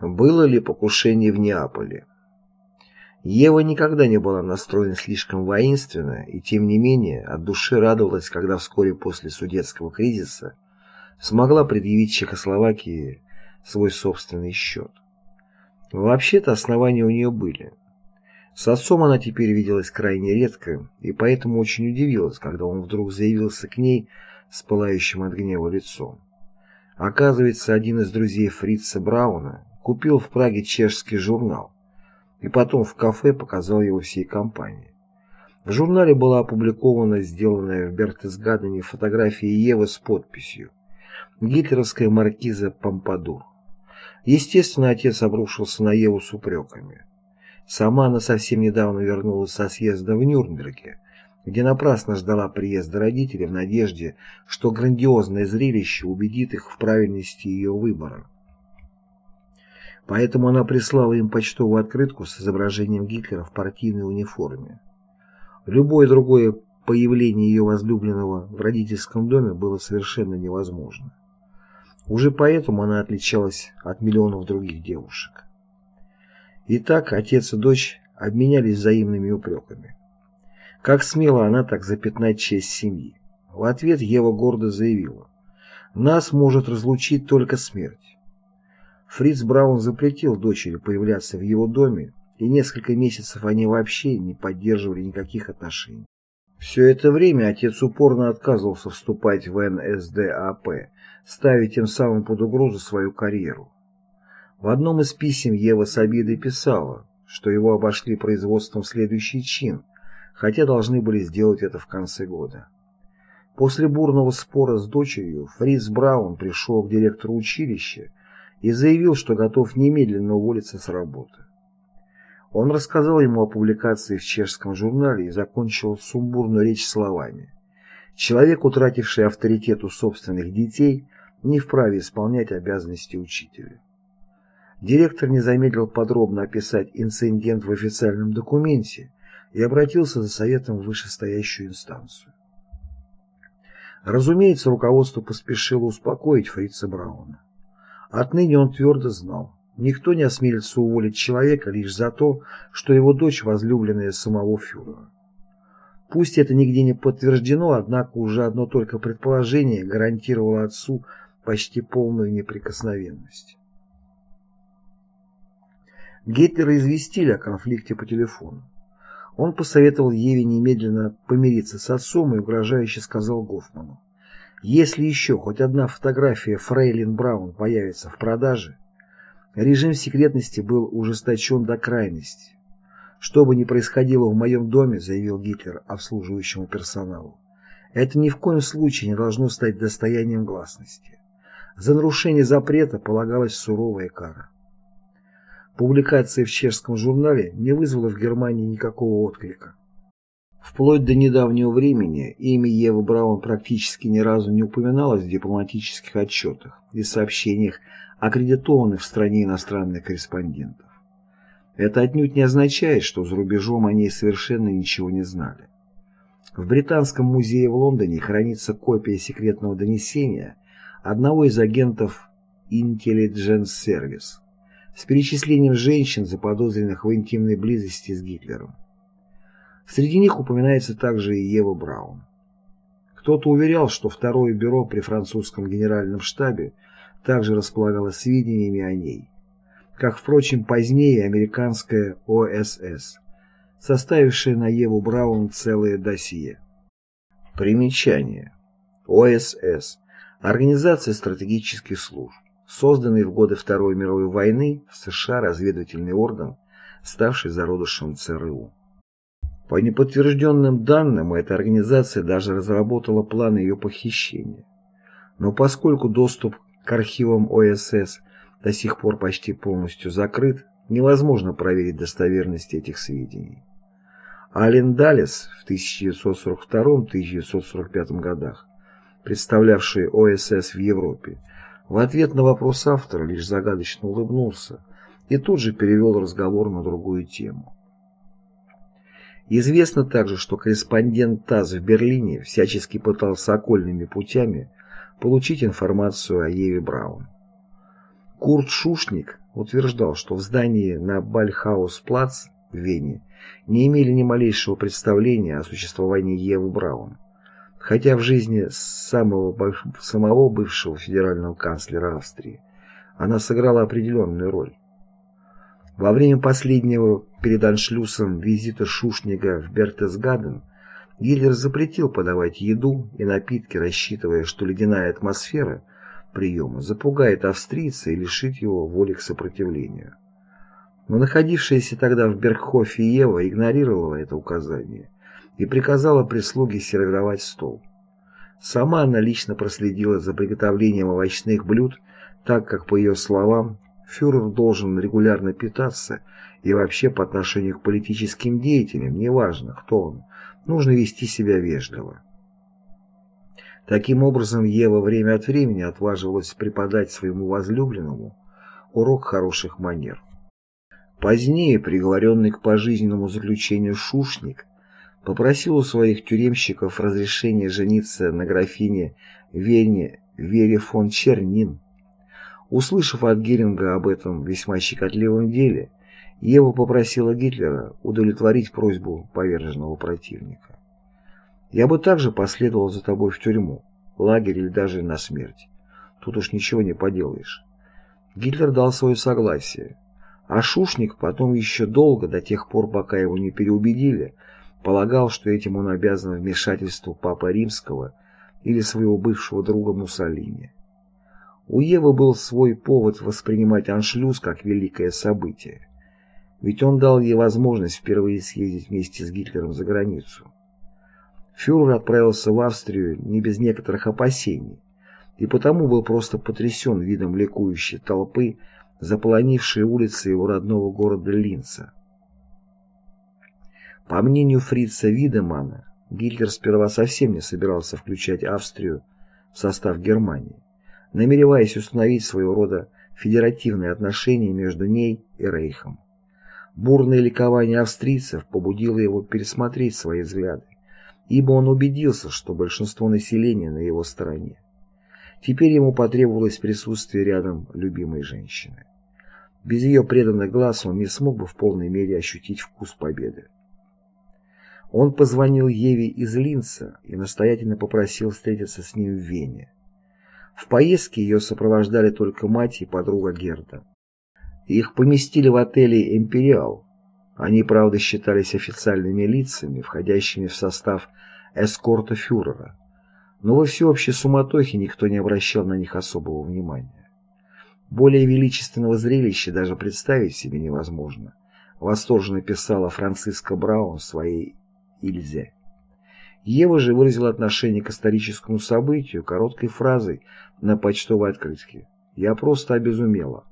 Было ли покушение в Неаполе? Ева никогда не была настроена слишком воинственно и, тем не менее, от души радовалась, когда вскоре после судетского кризиса смогла предъявить Чехословакии свой собственный счет. Вообще-то основания у нее были. С отцом она теперь виделась крайне редко, и поэтому очень удивилась, когда он вдруг заявился к ней с пылающим от гнева лицом. Оказывается, один из друзей Фрица Брауна купил в Праге чешский журнал и потом в кафе показал его всей компании. В журнале была опубликована сделанная в Бертесгадене фотография Евы с подписью «Гитлеровская маркиза Помпадур». Естественно, отец обрушился на Еву с упреками. Сама она совсем недавно вернулась со съезда в Нюрнберге, где напрасно ждала приезда родителей в надежде, что грандиозное зрелище убедит их в правильности ее выбора. Поэтому она прислала им почтовую открытку с изображением Гитлера в партийной униформе. Любое другое появление ее возлюбленного в родительском доме было совершенно невозможно. Уже поэтому она отличалась от миллионов других девушек. Итак, отец и дочь обменялись взаимными упреками. Как смело она так запятнать честь семьи? В ответ Ева гордо заявила, «Нас может разлучить только смерть. Фриц Браун запретил дочери появляться в его доме, и несколько месяцев они вообще не поддерживали никаких отношений. Все это время отец упорно отказывался вступать в НСДАП, ставя тем самым под угрозу свою карьеру. В одном из писем Ева с обидой писала, что его обошли производством следующий чин, хотя должны были сделать это в конце года. После бурного спора с дочерью Фриц Браун пришел к директору училища и заявил, что готов немедленно уволиться с работы. Он рассказал ему о публикации в чешском журнале и закончил сумбурную речь словами. Человек, утративший авторитет у собственных детей, не вправе исполнять обязанности учителя. Директор не замедлил подробно описать инцидент в официальном документе и обратился за советом в вышестоящую инстанцию. Разумеется, руководство поспешило успокоить Фрица Брауна. Отныне он твердо знал, никто не осмелится уволить человека лишь за то, что его дочь возлюбленная самого фюрера. Пусть это нигде не подтверждено, однако уже одно только предположение гарантировало отцу почти полную неприкосновенность. Гитлера известили о конфликте по телефону. Он посоветовал Еве немедленно помириться с отцом и угрожающе сказал Гофману. Если еще хоть одна фотография Фрейлин Браун появится в продаже, режим секретности был ужесточен до крайности. Что бы ни происходило в моем доме, заявил Гитлер обслуживающему персоналу, это ни в коем случае не должно стать достоянием гласности. За нарушение запрета полагалась суровая кара. Публикация в чешском журнале не вызвала в Германии никакого отклика. Вплоть до недавнего времени имя Евы Браун практически ни разу не упоминалось в дипломатических отчетах и сообщениях аккредитованных в стране иностранных корреспондентов. Это отнюдь не означает, что за рубежом о ней совершенно ничего не знали. В Британском музее в Лондоне хранится копия секретного донесения одного из агентов Intelligence Service с перечислением женщин, заподозренных в интимной близости с Гитлером. Среди них упоминается также и Ева Браун. Кто-то уверял, что второе бюро при французском генеральном штабе также располагало сведениями о ней, как, впрочем, позднее американская ОСС, составившая на Еву Браун целое досье. Примечание. ОСС – Организация стратегических служб, созданный в годы Второй мировой войны в США разведывательный орган, ставший зародышем ЦРУ. По неподтвержденным данным, эта организация даже разработала планы ее похищения. Но поскольку доступ к архивам ОСС до сих пор почти полностью закрыт, невозможно проверить достоверность этих сведений. Ален Далес в 1942-1945 годах, представлявший ОСС в Европе, в ответ на вопрос автора лишь загадочно улыбнулся и тут же перевел разговор на другую тему. Известно также, что корреспондент ТАСС в Берлине всячески пытался окольными путями получить информацию о Еве Браун. Курт Шушник, утверждал, что в здании на Бальхаус-плац в Вене не имели ни малейшего представления о существовании Евы Браун, хотя в жизни самого, самого бывшего федерального канцлера Австрии она сыграла определенную роль. Во время последнего перед аншлюсом визита Шушнига в Бертесгаден Гитлер запретил подавать еду и напитки, рассчитывая, что ледяная атмосфера приема запугает австрийца и лишит его воли к сопротивлению. Но находившаяся тогда в Бергхофе Ева игнорировала это указание и приказала прислуге сервировать стол. Сама она лично проследила за приготовлением овощных блюд, так как, по ее словам, фюрер должен регулярно питаться и вообще по отношению к политическим деятелям, неважно, кто он, нужно вести себя вежливо. Таким образом, Ева время от времени отваживалась преподать своему возлюбленному урок хороших манер. Позднее приговоренный к пожизненному заключению Шушник попросил у своих тюремщиков разрешения жениться на графине Вене Вере фон Чернин. Услышав от Геринга об этом весьма щекотливом деле, Ева попросила Гитлера удовлетворить просьбу поверженного противника. «Я бы также последовал за тобой в тюрьму, лагерь или даже на смерть. Тут уж ничего не поделаешь». Гитлер дал свое согласие, а Шушник потом еще долго, до тех пор, пока его не переубедили, полагал, что этим он обязан вмешательству Папы Римского или своего бывшего друга Муссолини. У Евы был свой повод воспринимать аншлюз как великое событие. Ведь он дал ей возможность впервые съездить вместе с Гитлером за границу. Фюрер отправился в Австрию не без некоторых опасений, и потому был просто потрясен видом ликующей толпы, заполонившей улицы его родного города Линца. По мнению Фрица Видемана, Гитлер сперва совсем не собирался включать Австрию в состав Германии, намереваясь установить своего рода федеративные отношения между ней и Рейхом. Бурное ликование австрийцев побудило его пересмотреть свои взгляды, ибо он убедился, что большинство населения на его стороне. Теперь ему потребовалось присутствие рядом любимой женщины. Без ее преданных глаз он не смог бы в полной мере ощутить вкус победы. Он позвонил Еве из Линца и настоятельно попросил встретиться с ним в Вене. В поездке ее сопровождали только мать и подруга Герда. Их поместили в отеле «Империал». Они, правда, считались официальными лицами, входящими в состав эскорта фюрера. Но во всеобщей суматохе никто не обращал на них особого внимания. Более величественного зрелища даже представить себе невозможно. Восторженно писала Франциска Браун своей Ильзе. Ева же выразила отношение к историческому событию короткой фразой на почтовой открытке. «Я просто обезумела».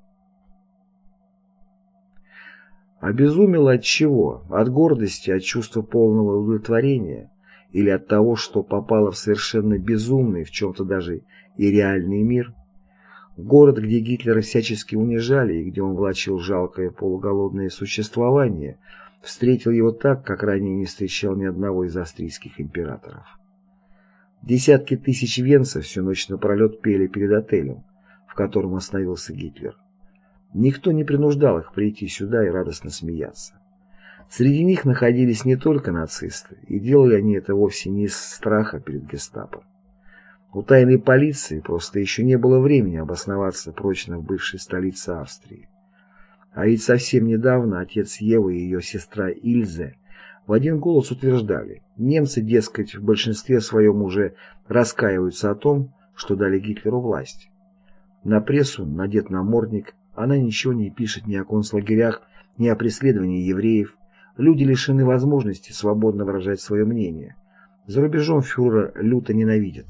Обезумела от чего? От гордости, от чувства полного удовлетворения? Или от того, что попала в совершенно безумный, в чем-то даже и реальный мир? Город, где Гитлера всячески унижали и где он влачил жалкое полуголодное существование, встретил его так, как ранее не встречал ни одного из австрийских императоров. Десятки тысяч венцев всю ночь напролет пели перед отелем, в котором остановился Гитлер. Никто не принуждал их прийти сюда и радостно смеяться. Среди них находились не только нацисты, и делали они это вовсе не из страха перед гестапо. У тайной полиции просто еще не было времени обосноваться прочно в бывшей столице Австрии. А ведь совсем недавно отец Евы и ее сестра Ильзе в один голос утверждали, немцы, дескать, в большинстве своем уже раскаиваются о том, что дали Гитлеру власть. На прессу надет намордник, она ничего не пишет ни о концлагерях, ни о преследовании евреев. Люди лишены возможности свободно выражать свое мнение. За рубежом фюрера люто ненавидят.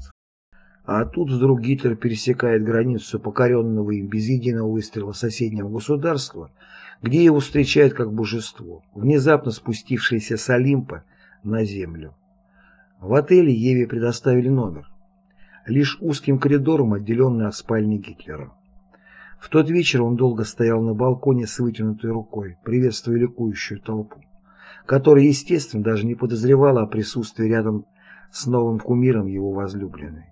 А тут вдруг Гитлер пересекает границу покоренного им без единого выстрела соседнего государства, где его встречают как божество, внезапно спустившееся с Олимпа на землю. В отеле Еве предоставили номер, лишь узким коридором отделенный от спальни Гитлера. В тот вечер он долго стоял на балконе с вытянутой рукой, приветствуя ликующую толпу, которая, естественно, даже не подозревала о присутствии рядом с новым кумиром его возлюбленной.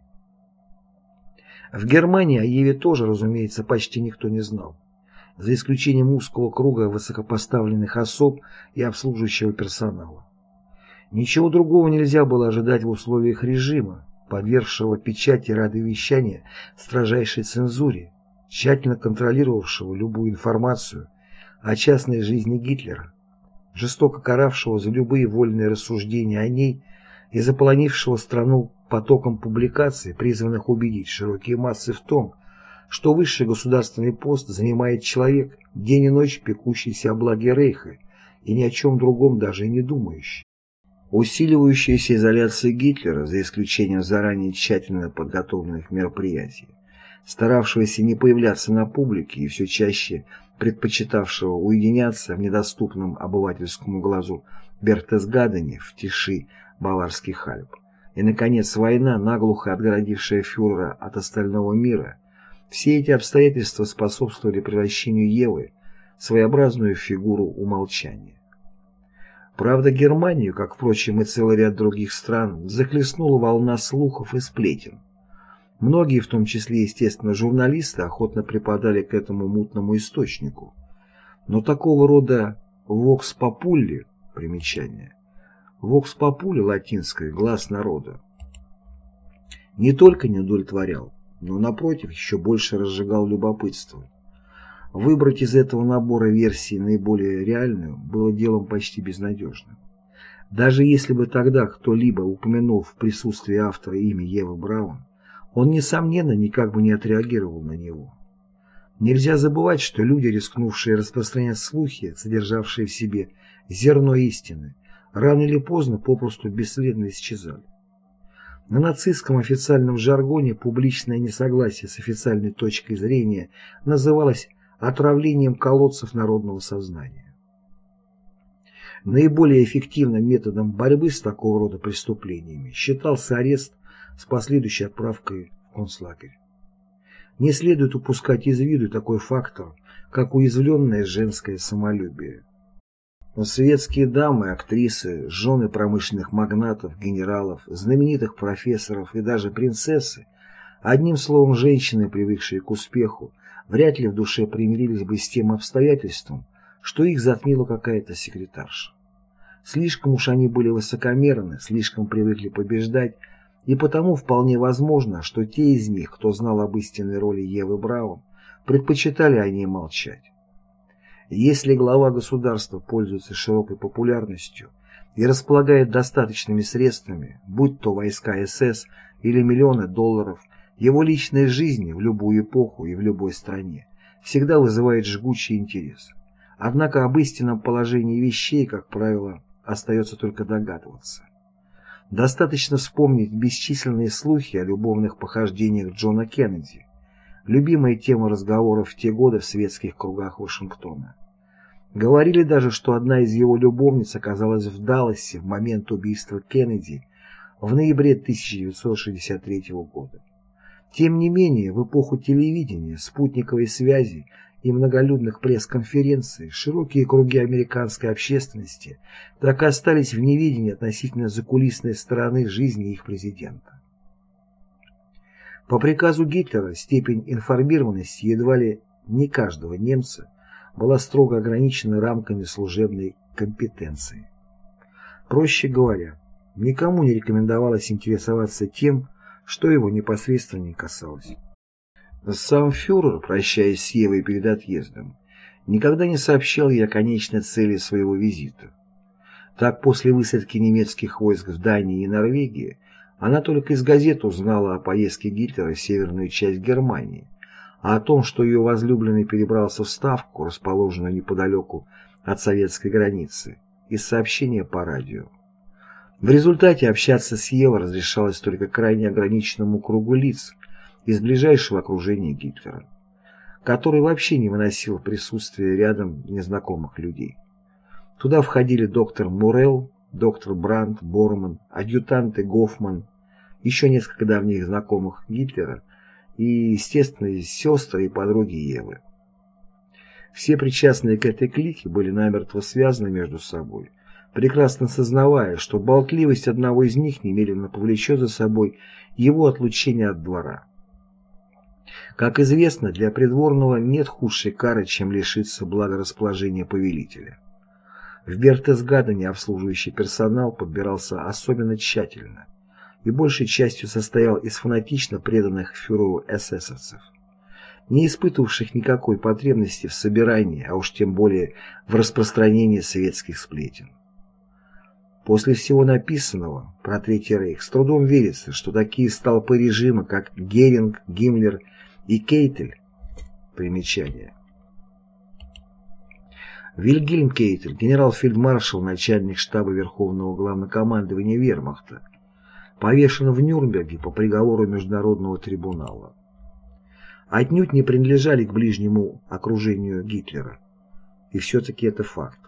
В Германии о Еве тоже, разумеется, почти никто не знал. за исключением узкого круга высокопоставленных особ и обслуживающего персонала. Ничего другого нельзя было ожидать в условиях режима, подвергшего печати радиовещания строжайшей цензуре, тщательно контролировавшего любую информацию о частной жизни Гитлера, жестоко каравшего за любые вольные рассуждения о ней и заполонившего страну потоком публикаций, призванных убедить широкие массы в том, что высший государственный пост занимает человек, день и ночь пекущийся о благе Рейха и ни о чем другом даже и не думающий. Усиливающаяся изоляция Гитлера, за исключением заранее тщательно подготовленных мероприятий, старавшегося не появляться на публике и все чаще предпочитавшего уединяться в недоступном обывательскому глазу Бертесгадене в тиши Баварских Альп, и, наконец, война, наглухо отгородившая фюрера от остального мира, все эти обстоятельства способствовали превращению Евы в своеобразную фигуру умолчания. Правда, Германию, как, впрочем, и целый ряд других стран, захлестнула волна слухов и сплетен. Многие, в том числе, естественно, журналисты, охотно припадали к этому мутному источнику. Но такого рода «вокс популли» примечание. «Вокс популли» латинское «глаз народа» не только не удовлетворял, но, напротив, еще больше разжигал любопытство. Выбрать из этого набора версий наиболее реальную было делом почти безнадежным. Даже если бы тогда кто-либо упомянул в присутствии автора имя Евы Браун, он, несомненно, никак бы не отреагировал на него. Нельзя забывать, что люди, рискнувшие распространять слухи, содержавшие в себе зерно истины, рано или поздно попросту бесследно исчезали. На нацистском официальном жаргоне публичное несогласие с официальной точкой зрения называлось отравлением колодцев народного сознания. Наиболее эффективным методом борьбы с такого рода преступлениями считался арест с последующей отправкой в концлагерь. Не следует упускать из виду такой фактор, как уязвленное женское самолюбие. Светские дамы, актрисы, жены промышленных магнатов, генералов, знаменитых профессоров и даже принцессы, одним словом, женщины, привыкшие к успеху, вряд ли в душе примирились бы с тем обстоятельством, что их затмила какая-то секретарша. Слишком уж они были высокомерны, слишком привыкли побеждать, и потому вполне возможно, что те из них, кто знал об истинной роли Евы Браун, предпочитали о ней молчать. Если глава государства пользуется широкой популярностью и располагает достаточными средствами, будь то войска СС или миллионы долларов, его личная жизнь в любую эпоху и в любой стране всегда вызывает жгучий интерес. Однако об истинном положении вещей, как правило, остается только догадываться. Достаточно вспомнить бесчисленные слухи о любовных похождениях Джона Кеннеди, любимая тема разговоров в те годы в светских кругах Вашингтона. Говорили даже, что одна из его любовниц оказалась в Далласе в момент убийства Кеннеди в ноябре 1963 года. Тем не менее, в эпоху телевидения, спутниковой связи и многолюдных пресс-конференций широкие круги американской общественности так и остались в неведении относительно закулисной стороны жизни их президента. По приказу Гитлера степень информированности едва ли не каждого немца была строго ограничена рамками служебной компетенции. Проще говоря, никому не рекомендовалось интересоваться тем, что его непосредственно не касалось. Сам фюрер, прощаясь с Евой перед отъездом, никогда не сообщал ей о конечной цели своего визита. Так, после высадки немецких войск в Дании и Норвегии, она только из газет узнала о поездке Гитлера в северную часть Германии, а о том, что ее возлюбленный перебрался в Ставку, расположенную неподалеку от советской границы, из сообщения по радио. В результате общаться с Евой разрешалось только крайне ограниченному кругу лиц – из ближайшего окружения Гитлера, который вообще не выносил присутствия рядом незнакомых людей. Туда входили доктор Мурел, доктор Брандт, Борман, адъютанты Гофман, еще несколько давних знакомых Гитлера и, естественно, сестры и подруги Евы. Все причастные к этой клике были намертво связаны между собой, прекрасно сознавая, что болтливость одного из них немедленно повлечет за собой его отлучение от двора. Как известно, для придворного нет худшей кары, чем лишиться благорасположения повелителя. В Бертесгадене обслуживающий персонал подбирался особенно тщательно и большей частью состоял из фанатично преданных фюреру эсэсовцев, не испытывавших никакой потребности в собирании, а уж тем более в распространении советских сплетен. После всего написанного про Третий Рейх с трудом верится, что такие столпы режима, как Геринг, Гиммлер и Кейтель, примечание, Вильгельм Кейтель, генерал-фельдмаршал, начальник штаба Верховного Главнокомандования Вермахта, повешен в Нюрнберге по приговору Международного трибунала. Отнюдь не принадлежали к ближнему окружению Гитлера. И все-таки это факт.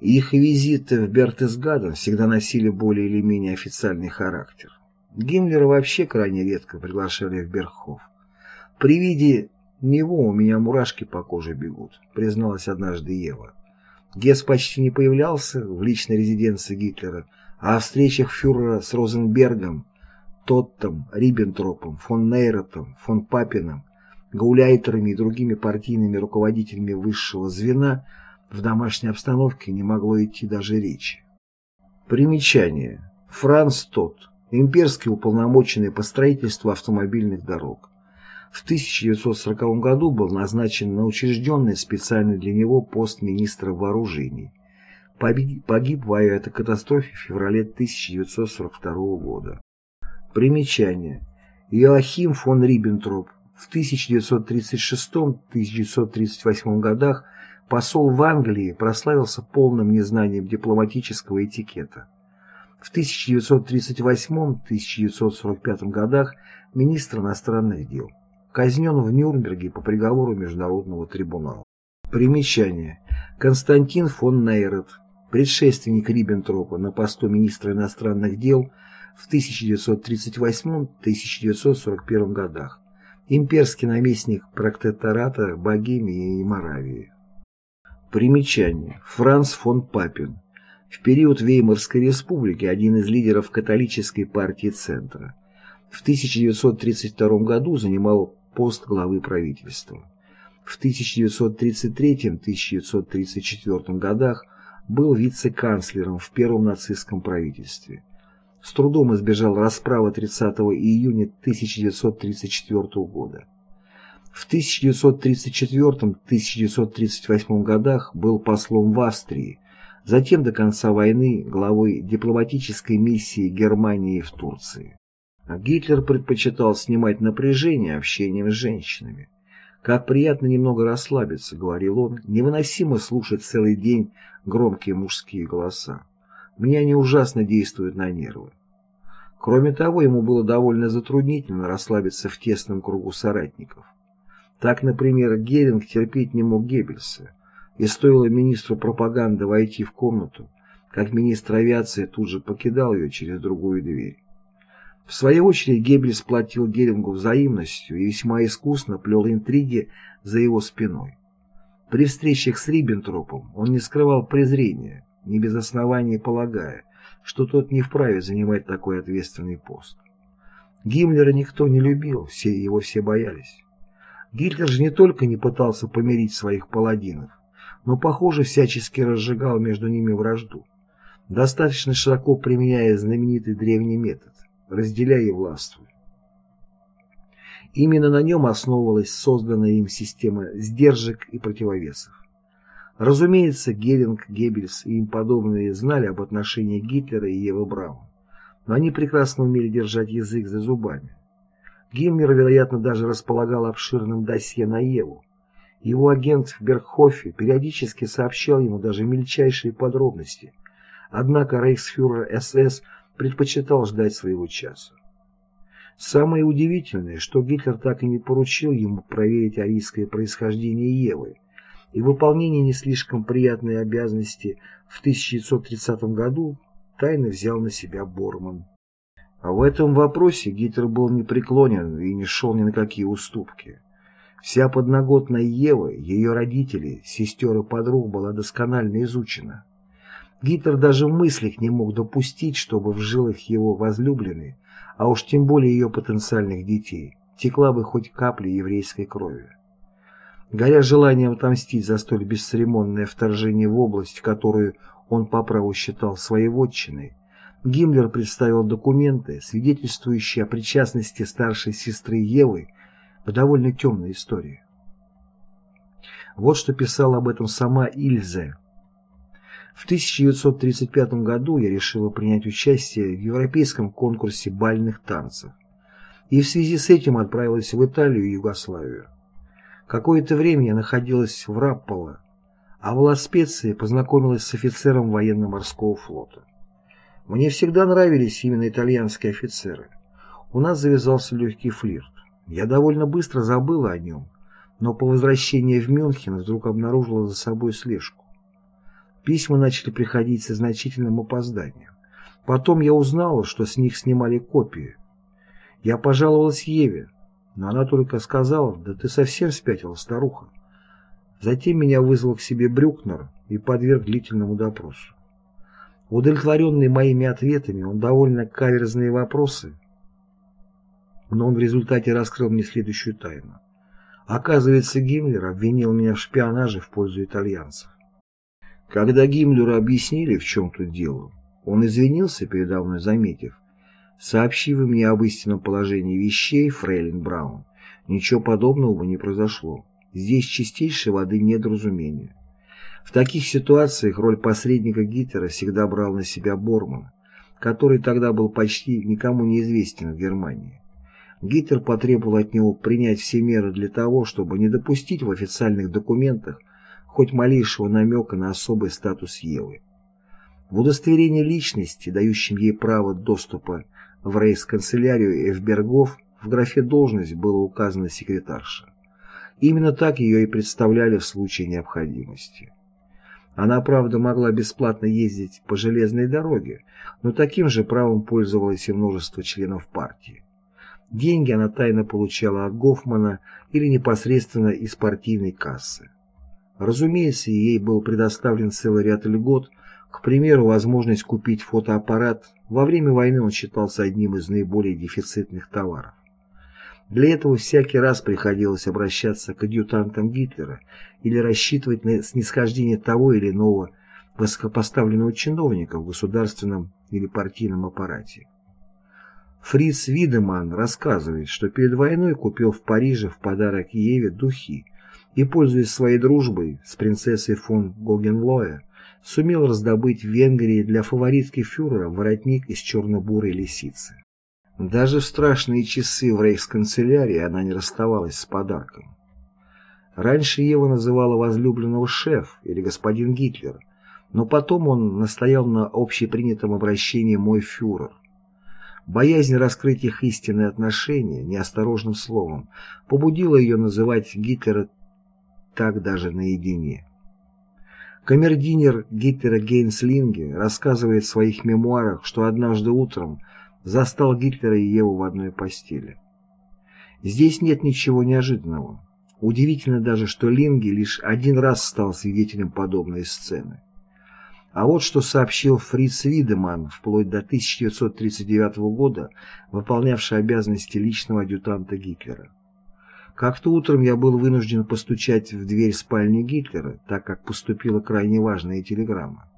Их визиты в Бертесгаден всегда носили более или менее официальный характер. Гиммлера вообще крайне редко приглашали в Бергхоф. При виде «Него у меня мурашки по коже бегут», призналась однажды Ева. Гесс почти не появлялся в личной резиденции Гитлера, а о встречах фюрера с Розенбергом, Тоттом, Риббентропом, фон Нейротом, фон Папином, гауляйтерами и другими партийными руководителями высшего звена в домашней обстановке не могло идти даже речи. Примечание. Франц Тот, имперский уполномоченный по строительству автомобильных дорог в 1940 году был назначен на учрежденный специально для него пост министра вооружений. Погиб в авиакатастрофе в феврале 1942 года. Примечание. Иоахим фон Риббентроп в 1936-1938 годах посол в Англии прославился полным незнанием дипломатического этикета. В 1938-1945 годах министр иностранных дел казнен в Нюрнберге по приговору Международного трибунала. Примечание. Константин фон Нейрет, предшественник Риббентропа на посту министра иностранных дел в 1938-1941 годах, имперский наместник протектората Богемии и Моравии. Примечание. Франц фон Папин. В период Веймарской республики один из лидеров католической партии Центра. В 1932 году занимал пост главы правительства. В 1933-1934 годах был вице-канцлером в первом нацистском правительстве. С трудом избежал расправы 30 июня 1934 года. В 1934-1938 годах был послом в Австрии, затем до конца войны главой дипломатической миссии Германии в Турции. А Гитлер предпочитал снимать напряжение общением с женщинами. «Как приятно немного расслабиться», — говорил он, — «невыносимо слушать целый день громкие мужские голоса. Меня они ужасно действуют на нервы». Кроме того, ему было довольно затруднительно расслабиться в тесном кругу соратников. Так, например, Геринг терпеть не мог Геббельса, и стоило министру пропаганды войти в комнату, как министр авиации тут же покидал ее через другую дверь. В свою очередь Геббельс платил Герингу взаимностью и весьма искусно плел интриги за его спиной. При встречах с Риббентропом он не скрывал презрения, не без оснований полагая, что тот не вправе занимать такой ответственный пост. Гиммлера никто не любил, все его все боялись. Гитлер же не только не пытался помирить своих паладинов, но, похоже, всячески разжигал между ними вражду, достаточно широко применяя знаменитый древний метод разделяй и властвуй. Именно на нем основывалась созданная им система сдержек и противовесов. Разумеется, Геринг, Геббельс и им подобные знали об отношениях Гитлера и Евы Браун, но они прекрасно умели держать язык за зубами. Гиммлер, вероятно, даже располагал обширным досье на Еву. Его агент в Бергхофе периодически сообщал ему даже мельчайшие подробности. Однако рейхсфюрер СС предпочитал ждать своего часа. Самое удивительное, что Гитлер так и не поручил ему проверить арийское происхождение Евы, и выполнение не слишком приятной обязанности в 1930 году тайно взял на себя Борман. А в этом вопросе Гитлер был непреклонен и не шел ни на какие уступки. Вся подноготная Евы, ее родители, сестер и подруг была досконально изучена. Гитлер даже в мыслях не мог допустить, чтобы в жилах его возлюбленной, а уж тем более ее потенциальных детей, текла бы хоть капля еврейской крови. Горя желанием отомстить за столь бесцеремонное вторжение в область, которую он по праву считал своей вотчиной, Гиммлер представил документы, свидетельствующие о причастности старшей сестры Евы к довольно темной истории. Вот что писала об этом сама Ильзе. В 1935 году я решила принять участие в европейском конкурсе бальных танцев и в связи с этим отправилась в Италию и Югославию. Какое-то время я находилась в Рапполо, а в Ла-Специи познакомилась с офицером военно-морского флота. Мне всегда нравились именно итальянские офицеры. У нас завязался легкий флирт. Я довольно быстро забыла о нем, но по возвращении в Мюнхен вдруг обнаружила за собой слежку. Письма начали приходить со значительным опозданием. Потом я узнала, что с них снимали копии. Я пожаловалась Еве, но она только сказала, да ты совсем спятила, старуха. Затем меня вызвал к себе Брюкнер и подверг длительному допросу. Удовлетворенный моими ответами, он довольно каверзные вопросы, но он в результате раскрыл мне следующую тайну. Оказывается, Гиммлер обвинил меня в шпионаже в пользу итальянцев. Когда Гиммлеру объяснили, в чем тут дело, он извинился передо мной, заметив, Сообщив мне об истинном положении вещей, фрейлин Браун, ничего подобного бы не произошло. Здесь чистейшей воды недоразумения. В таких ситуациях роль посредника Гитлера всегда брал на себя Борман, который тогда был почти никому неизвестен в Германии. Гитлер потребовал от него принять все меры для того, чтобы не допустить в официальных документах хоть малейшего намека на особый статус Евы. В удостоверении личности, дающем ей право доступа в рейс-канцелярию Эфбергов в графе «Должность» было указано секретарша. Именно так ее и представляли в случае необходимости. Она, правда, могла бесплатно ездить по железной дороге, но таким же правом пользовалось и множество членов партии. Деньги она тайно получала от Гофмана или непосредственно из партийной кассы. Разумеется, ей был предоставлен целый ряд льгот, к примеру, возможность купить фотоаппарат во время войны он считался одним из наиболее дефицитных товаров. Для этого всякий раз приходилось обращаться к адъютантам Гитлера или рассчитывать на снисхождение того или иного высокопоставленного чиновника в государственном или партийном аппарате. Фриц Видеман рассказывает, что перед войной купил в Париже в подарок Еве духи и, пользуясь своей дружбой с принцессой фон Гогенлоя, сумел раздобыть в Венгрии для фаворитки фюрера воротник из черно-бурой лисицы. Даже в страшные часы в рейхсканцелярии она не расставалась с подарком. Раньше Ева называла возлюбленного шеф или господин Гитлер, но потом он настоял на общепринятом обращении «мой фюрер». Боязнь раскрыть их истинные отношения неосторожным словом побудила ее называть Гитлера так даже наедине. Камердинер Гитлера Гейнс Линге рассказывает в своих мемуарах, что однажды утром застал Гитлера и Еву в одной постели. Здесь нет ничего неожиданного. Удивительно даже, что Линге лишь один раз стал свидетелем подобной сцены. А вот что сообщил Фриц Видеман, вплоть до 1939 года, выполнявший обязанности личного адъютанта Гитлера. Как-то утром я был вынужден постучать в дверь спальни Гитлера, так как поступила крайне важная телеграмма.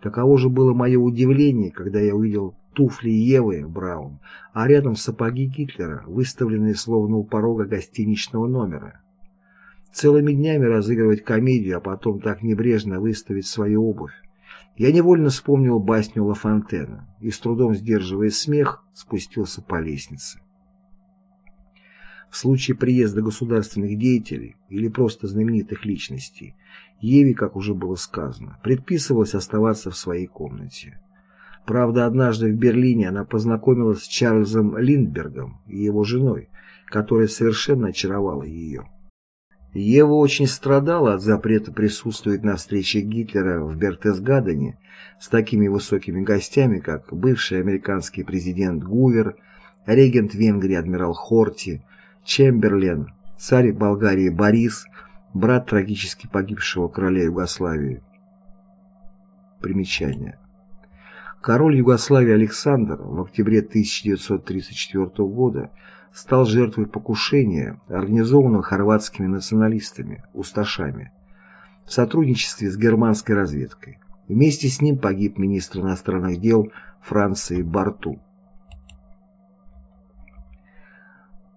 Каково же было мое удивление, когда я увидел туфли Евы Браун, а рядом сапоги Гитлера, выставленные словно у порога гостиничного номера. Целыми днями разыгрывать комедию, а потом так небрежно выставить свою обувь. Я невольно вспомнил басню Ла Фонтена и, с трудом сдерживая смех, спустился по лестнице. В случае приезда государственных деятелей или просто знаменитых личностей, Еве, как уже было сказано, предписывалось оставаться в своей комнате. Правда, однажды в Берлине она познакомилась с Чарльзом Линдбергом и его женой, которая совершенно очаровала ее. Ева очень страдала от запрета присутствовать на встрече Гитлера в Бертесгадене с такими высокими гостями, как бывший американский президент Гувер, регент Венгрии адмирал Хорти, Чемберлен, царь Болгарии Борис, брат трагически погибшего короля Югославии. Примечание. Король Югославии Александр в октябре 1934 года стал жертвой покушения, организованного хорватскими националистами, усташами, в сотрудничестве с германской разведкой. Вместе с ним погиб министр иностранных дел Франции Барту.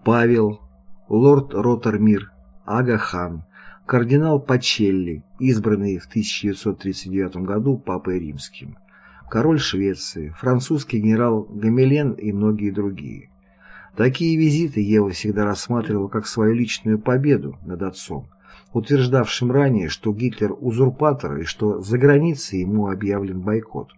Павел, лорд Ротермир, Ага хан, кардинал Пачелли, избранный в 1939 году Папой Римским, король Швеции, французский генерал Гамелен и многие другие. Такие визиты Ева всегда рассматривала как свою личную победу над отцом, утверждавшим ранее, что Гитлер узурпатор и что за границей ему объявлен бойкот.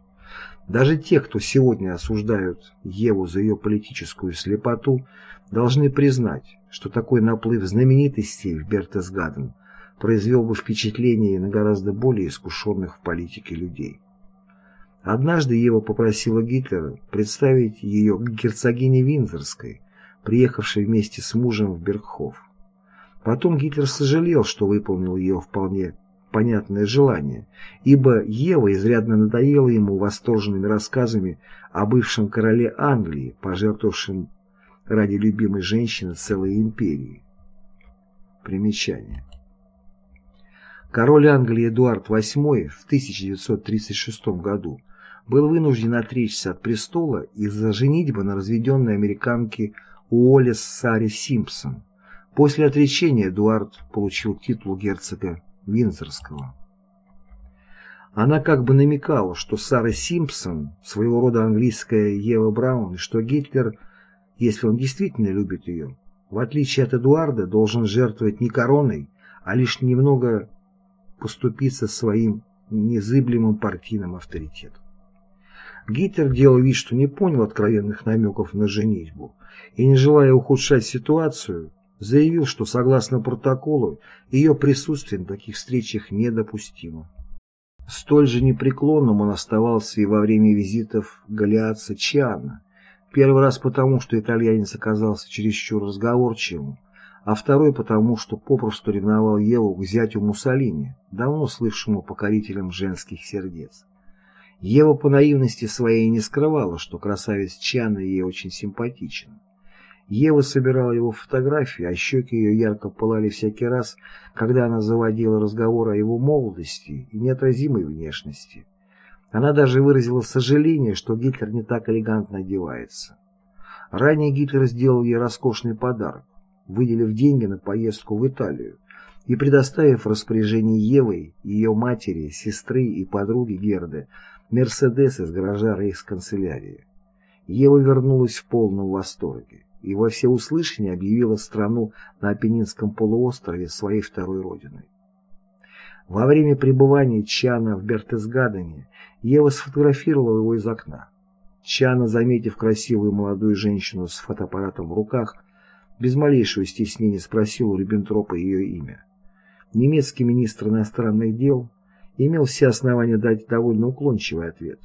Даже те, кто сегодня осуждают Еву за ее политическую слепоту, должны признать, что такой наплыв знаменитостей в Бертесгаден произвел бы впечатление на гораздо более искушенных в политике людей. Однажды Ева попросила Гитлера представить ее герцогине Виндзорской, приехавшей вместе с мужем в Бергхоф. Потом Гитлер сожалел, что выполнил ее вполне понятное желание, ибо Ева изрядно надоела ему восторженными рассказами о бывшем короле Англии, пожертвовавшем ради любимой женщины целой империи. Примечание. Король Англии Эдуард VIII в 1936 году был вынужден отречься от престола из-за женитьбы на разведенной американке Уоллес Саре Симпсон. После отречения Эдуард получил титул герцога Виндзорского. Она как бы намекала, что Сара Симпсон своего рода английская Ева Браун, и что Гитлер, если он действительно любит ее, в отличие от Эдуарда, должен жертвовать не короной, а лишь немного поступиться своим незыблемым партийным авторитетом. Гитлер делал вид, что не понял откровенных намеков на женитьбу, и, не желая ухудшать ситуацию, заявил, что согласно протоколу ее присутствие на таких встречах недопустимо. Столь же непреклонным он оставался и во время визитов Галиаца Чиана, первый раз потому, что итальянец оказался чересчур разговорчивым, а второй потому, что попросту ревновал Еву к зятю Муссолини, давно слывшему покорителем женских сердец. Ева по наивности своей не скрывала, что красавец Чана ей очень симпатичен. Ева собирала его фотографии, а щеки ее ярко пылали всякий раз, когда она заводила разговор о его молодости и неотразимой внешности. Она даже выразила сожаление, что Гитлер не так элегантно одевается. Ранее Гитлер сделал ей роскошный подарок, выделив деньги на поездку в Италию и предоставив в распоряжение Евы, ее матери, сестры и подруги Герды Мерседес из гаража рейхсканцелярии. Ева вернулась в полном восторге и во всеуслышание объявила страну на Апеннинском полуострове своей второй родиной. Во время пребывания Чана в Бертесгадене Ева сфотографировала его из окна. Чана, заметив красивую молодую женщину с фотоаппаратом в руках, без малейшего стеснения спросил у Риббентропа ее имя. Немецкий министр иностранных дел имел все основания дать довольно уклончивый ответ,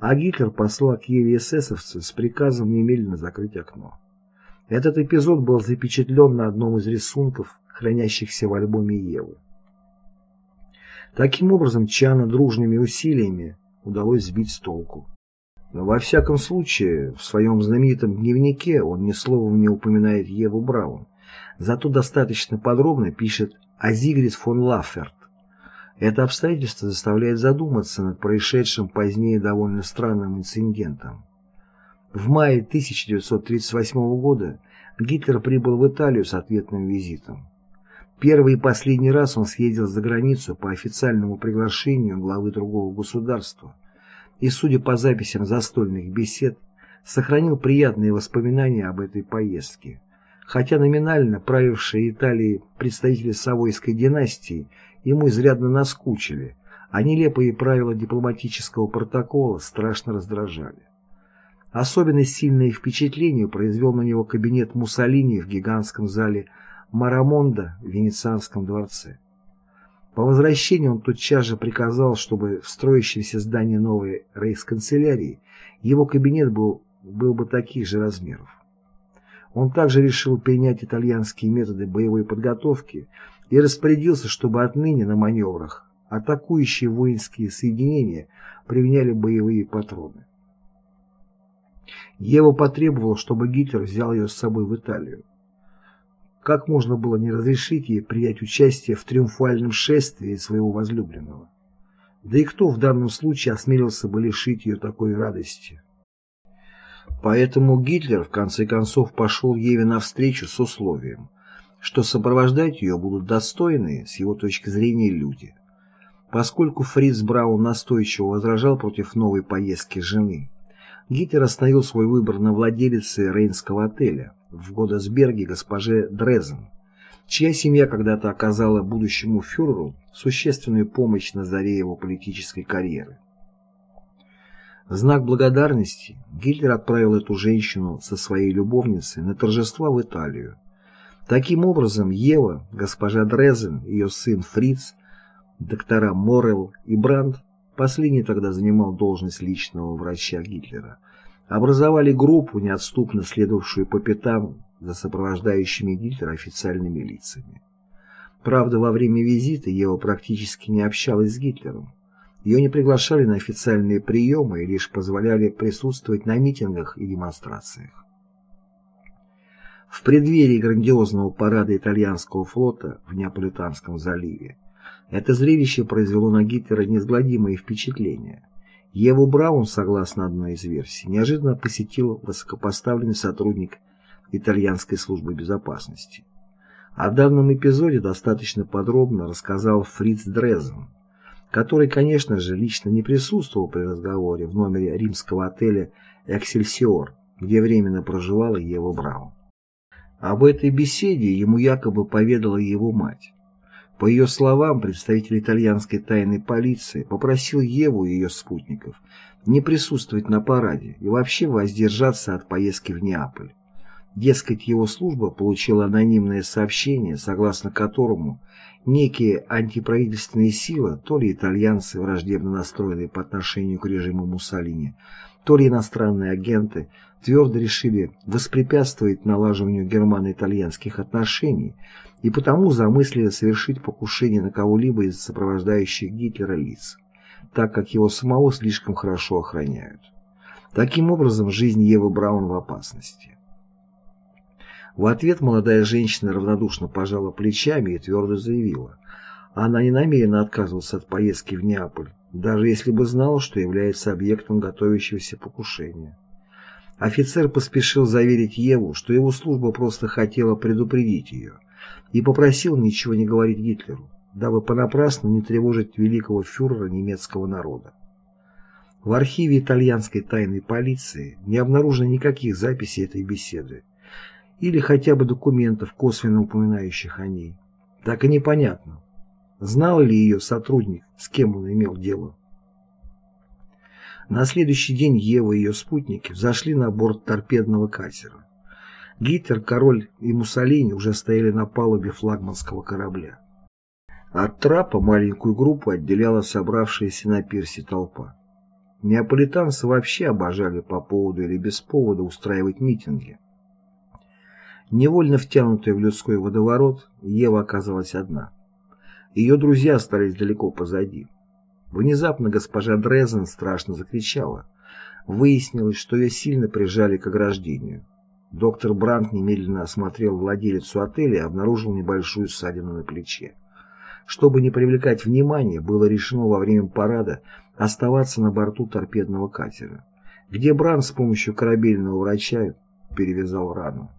а Гитлер послал к Еве эсэсовца с приказом немедленно закрыть окно. Этот эпизод был запечатлен на одном из рисунков, хранящихся в альбоме Евы. Таким образом, Чана дружными усилиями удалось сбить с толку. Но во всяком случае, в своем знаменитом дневнике он ни словом не упоминает Еву Браун, зато достаточно подробно пишет о Зигрид фон Лафферт. Это обстоятельство заставляет задуматься над происшедшим позднее довольно странным инцидентом. В мае 1938 года Гитлер прибыл в Италию с ответным визитом. Первый и последний раз он съездил за границу по официальному приглашению главы другого государства и, судя по записям застольных бесед, сохранил приятные воспоминания об этой поездке. Хотя номинально правившие Италией представители Савойской династии ему изрядно наскучили, а нелепые правила дипломатического протокола страшно раздражали. Особенно сильное впечатление произвел на него кабинет Муссолини в гигантском зале Марамонда в Венецианском дворце. По возвращении он тотчас же приказал, чтобы в строящемся здании новой рейхсканцелярии его кабинет был, был бы таких же размеров. Он также решил принять итальянские методы боевой подготовки и распорядился, чтобы отныне на маневрах атакующие воинские соединения применяли боевые патроны. Ева потребовала, чтобы Гитлер взял ее с собой в Италию. Как можно было не разрешить ей принять участие в триумфальном шествии своего возлюбленного? Да и кто в данном случае осмелился бы лишить ее такой радости? Поэтому Гитлер в конце концов пошел Еве навстречу с условием, что сопровождать ее будут достойные, с его точки зрения, люди. Поскольку Фриц Браун настойчиво возражал против новой поездки жены, Гитлер остановил свой выбор на владелице Рейнского отеля в Годесберге госпоже Дрезен, чья семья когда-то оказала будущему фюреру существенную помощь на заре его политической карьеры. В знак благодарности Гитлер отправил эту женщину со своей любовницей на торжества в Италию. Таким образом, Ева, госпожа Дрезен, ее сын Фриц, доктора Моррелл и Брандт, последний тогда занимал должность личного врача Гитлера, образовали группу, неотступно следовавшую по пятам за сопровождающими Гитлера официальными лицами. Правда, во время визита Ева практически не общалась с Гитлером. Ее не приглашали на официальные приемы и лишь позволяли присутствовать на митингах и демонстрациях. В преддверии грандиозного парада итальянского флота в Неаполитанском заливе это зрелище произвело на Гитлера неизгладимое впечатление. Еву Браун, согласно одной из версий, неожиданно посетил высокопоставленный сотрудник итальянской службы безопасности. О данном эпизоде достаточно подробно рассказал Фриц Дрезен, который, конечно же, лично не присутствовал при разговоре в номере римского отеля «Эксельсиор», где временно проживала Ева Браун. Об этой беседе ему якобы поведала его мать. По ее словам, представитель итальянской тайной полиции попросил Еву и ее спутников не присутствовать на параде и вообще воздержаться от поездки в Неаполь. Дескать, его служба получила анонимное сообщение, согласно которому некие антиправительственные силы, то ли итальянцы, враждебно настроенные по отношению к режиму Муссолини, то ли иностранные агенты, твердо решили воспрепятствовать налаживанию германо-итальянских отношений и потому замыслили совершить покушение на кого-либо из сопровождающих Гитлера лиц, так как его самого слишком хорошо охраняют. Таким образом, жизнь Евы Браун в опасности. В ответ молодая женщина равнодушно пожала плечами и твердо заявила, она не намерена отказываться от поездки в Неаполь, даже если бы знала, что является объектом готовящегося покушения. Офицер поспешил заверить Еву, что его служба просто хотела предупредить ее, и попросил ничего не говорить Гитлеру, дабы понапрасну не тревожить великого фюрера немецкого народа. В архиве итальянской тайной полиции не обнаружено никаких записей этой беседы или хотя бы документов, косвенно упоминающих о ней. Так и непонятно, знал ли ее сотрудник, с кем он имел дело. На следующий день Ева и ее спутники зашли на борт торпедного катера. Гитлер, король и Муссолини уже стояли на палубе флагманского корабля. От трапа маленькую группу отделяла собравшаяся на пирсе толпа. Неаполитанцы вообще обожали по поводу или без повода устраивать митинги. Невольно втянутая в людской водоворот, Ева оказалась одна. Ее друзья остались далеко позади. Внезапно госпожа Дрезен страшно закричала. Выяснилось, что ее сильно прижали к ограждению. Доктор Брант немедленно осмотрел владелицу отеля и обнаружил небольшую ссадину на плече. Чтобы не привлекать внимания, было решено во время парада оставаться на борту торпедного катера, где Брант с помощью корабельного врача перевязал рану.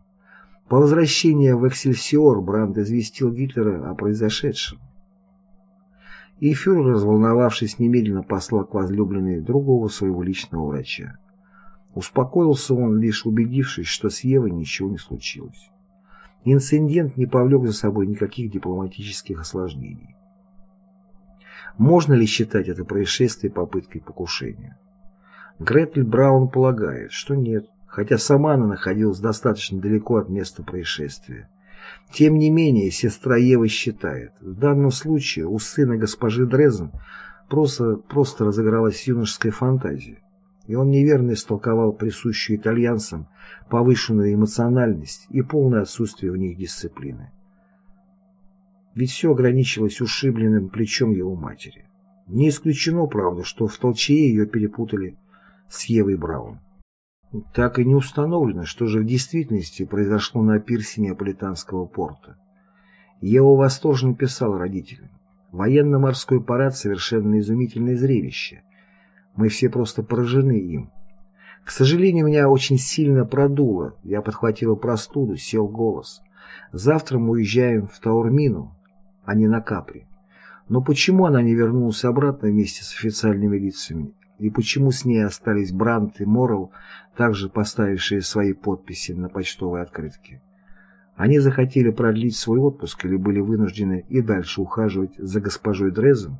По возвращении в Эксельсиор Бранд известил Гитлера о произошедшем. И фюрер, разволновавшись, немедленно послал к возлюбленной другого своего личного врача. Успокоился он, лишь убедившись, что с Евой ничего не случилось. Инцидент не повлек за собой никаких дипломатических осложнений. Можно ли считать это происшествие попыткой покушения? Гретель Браун полагает, что нет, хотя сама она находилась достаточно далеко от места происшествия. Тем не менее, сестра Ева считает, в данном случае у сына госпожи Дрезен просто, просто разыгралась юношеская фантазия, и он неверно истолковал присущую итальянцам повышенную эмоциональность и полное отсутствие в них дисциплины. Ведь все ограничилось ушибленным плечом его матери. Не исключено, правда, что в толчее ее перепутали с Евой Браун. Так и не установлено, что же в действительности произошло на пирсе Неаполитанского порта. Ева восторженно писал родителям. Военно-морской парад – совершенно изумительное зрелище. Мы все просто поражены им. К сожалению, меня очень сильно продуло. Я подхватила простуду, сел голос. Завтра мы уезжаем в Таурмину, а не на Капри. Но почему она не вернулась обратно вместе с официальными лицами? И почему с ней остались Брант и Моррелл, также поставившие свои подписи на почтовой открытке? Они захотели продлить свой отпуск или были вынуждены и дальше ухаживать за госпожой Дрезом?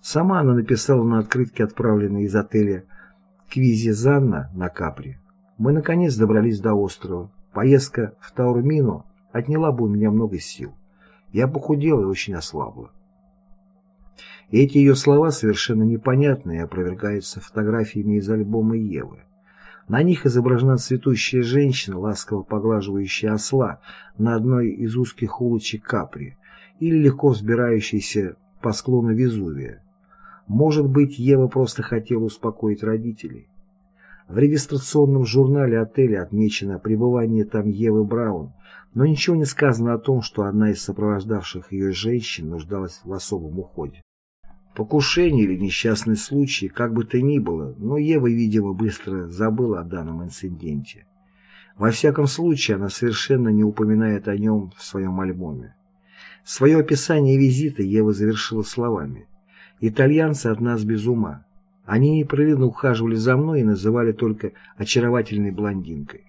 Сама она написала на открытке, отправленной из отеля Квизизанна на Капри. Мы наконец добрались до острова. Поездка в Таурмину отняла бы у меня много сил. Я похудела и очень ослабла. Эти ее слова совершенно непонятны и опровергаются фотографиями из альбома Евы. На них изображена цветущая женщина, ласково поглаживающая осла на одной из узких улочек Капри или легко взбирающаяся по склону Везувия. Может быть, Ева просто хотела успокоить родителей. В регистрационном журнале отеля отмечено пребывание там Евы Браун, но ничего не сказано о том, что одна из сопровождавших ее женщин нуждалась в особом уходе. Покушение или несчастный случай, как бы то ни было, но Ева, видимо, быстро забыла о данном инциденте. Во всяком случае, она совершенно не упоминает о нем в своем альбоме. Свое описание визита Ева завершила словами «Итальянцы от нас без ума. Они непрерывно ухаживали за мной и называли только очаровательной блондинкой.